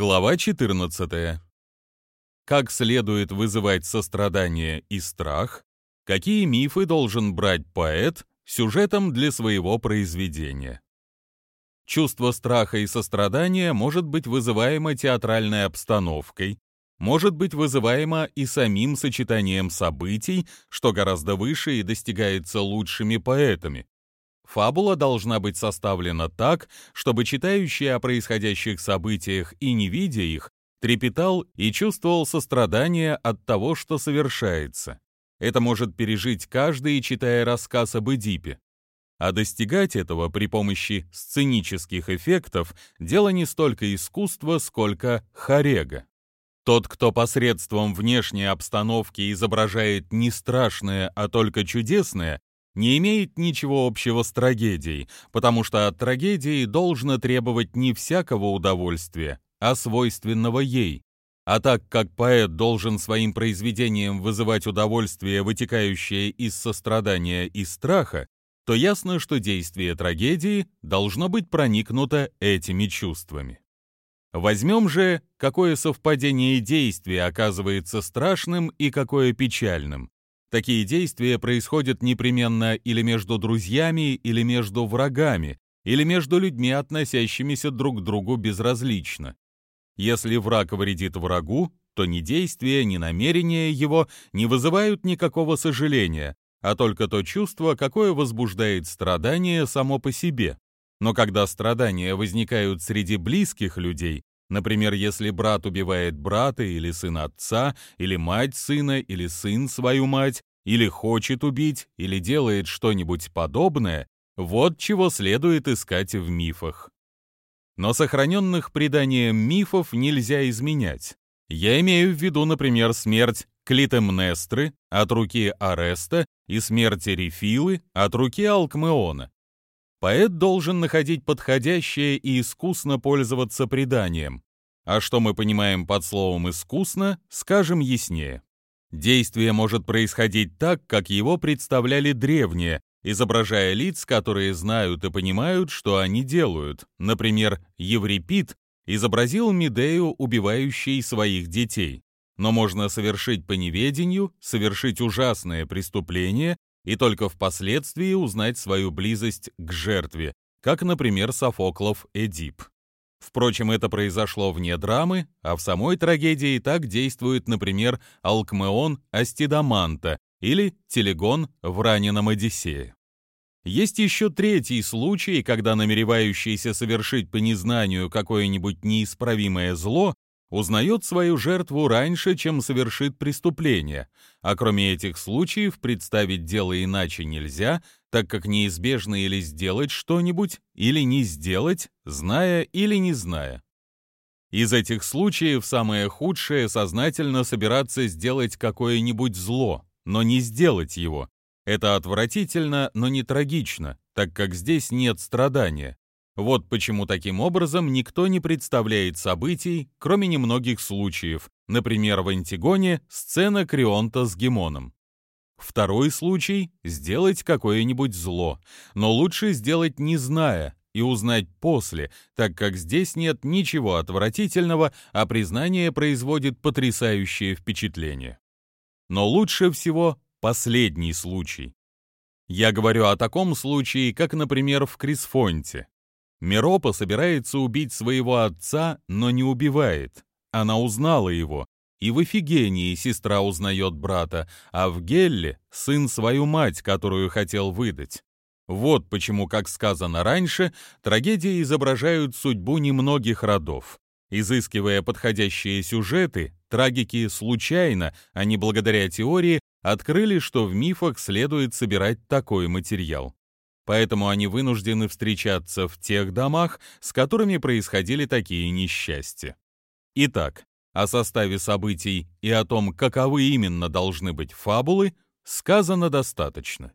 Глава 14. Как следует вызывать сострадание и страх? Какие мифы должен брать поэт сюжетом для своего произведения? Чувство страха и сострадания может быть вызываемо театральной обстановкой, может быть вызываемо и самим сочетанием событий, что гораздо выше и достигается лучшими поэтами, Фабула должна быть составлена так, чтобы читающий о происходящих событиях и не видя их, трепетал и чувствовал сострадание от того, что совершается. Это может пережить каждый, читая рассказ об Эдипе. А достигать этого при помощи сценических эффектов – дело не столько искусства, сколько хорега. Тот, кто посредством внешней обстановки изображает не страшное, а только чудесное, не имеет ничего общего с трагедией, потому что от трагедии должно требовать не всякого удовольствия, а свойственного ей. А так как поэт должен своим произведением вызывать удовольствие, вытекающее из сострадания и страха, то ясно, что действие трагедии должно быть проникнуто этими чувствами. Возьмем же, какое совпадение действий оказывается страшным и какое печальным. Такие действия происходят непременно или между друзьями, или между врагами, или между людьми, относящимися друг к другу безразлично. Если враг вредит врагу, то ни действия, ни намерения его не вызывают никакого сожаления, а только то чувство, какое возбуждает страдание само по себе. Но когда страдания возникают среди близких людей, Например, если брат убивает брата или сын отца, или мать сына, или сын свою мать, или хочет убить, или делает что-нибудь подобное, вот чего следует искать в мифах. Но сохраненных преданиям мифов нельзя изменять. Я имею в виду, например, смерть Клитемнестры от руки Ареста и смерть Рефилы от руки Алкмеона. Поэт должен находить подходящее и искусно пользоваться преданием. А что мы понимаем под словом «искусно», скажем яснее. Действие может происходить так, как его представляли древние, изображая лиц, которые знают и понимают, что они делают. Например, Еврипид изобразил Медею, убивающей своих детей. Но можно совершить по неведению, совершить ужасное преступление и только впоследствии узнать свою близость к жертве, как, например, Софоклов Эдип. Впрочем, это произошло вне драмы, а в самой трагедии так действует, например, Алкмеон Астидаманта или Телегон в раненом Одиссее. Есть еще третий случай, когда намеревающийся совершить по незнанию какое-нибудь неисправимое зло узнает свою жертву раньше, чем совершит преступление, а кроме этих случаев представить дело иначе нельзя, так как неизбежно или сделать что-нибудь, или не сделать, зная или не зная. Из этих случаев самое худшее сознательно собираться сделать какое-нибудь зло, но не сделать его. Это отвратительно, но не трагично, так как здесь нет страдания. Вот почему таким образом никто не представляет событий, кроме немногих случаев, например, в Антигоне сцена Крионта с Гемоном. Второй случай — сделать какое-нибудь зло, но лучше сделать не зная и узнать после, так как здесь нет ничего отвратительного, а признание производит потрясающее впечатление. Но лучше всего последний случай. Я говорю о таком случае, как, например, в Крисфонте. Миропа собирается убить своего отца, но не убивает. Она узнала его. И в Эфигении сестра узнает брата, а в Гелле — сын свою мать, которую хотел выдать. Вот почему, как сказано раньше, трагедии изображают судьбу немногих родов. Изыскивая подходящие сюжеты, трагики случайно, а не благодаря теории, открыли, что в мифах следует собирать такой материал поэтому они вынуждены встречаться в тех домах, с которыми происходили такие несчастья. Итак, о составе событий и о том, каковы именно должны быть фабулы, сказано достаточно.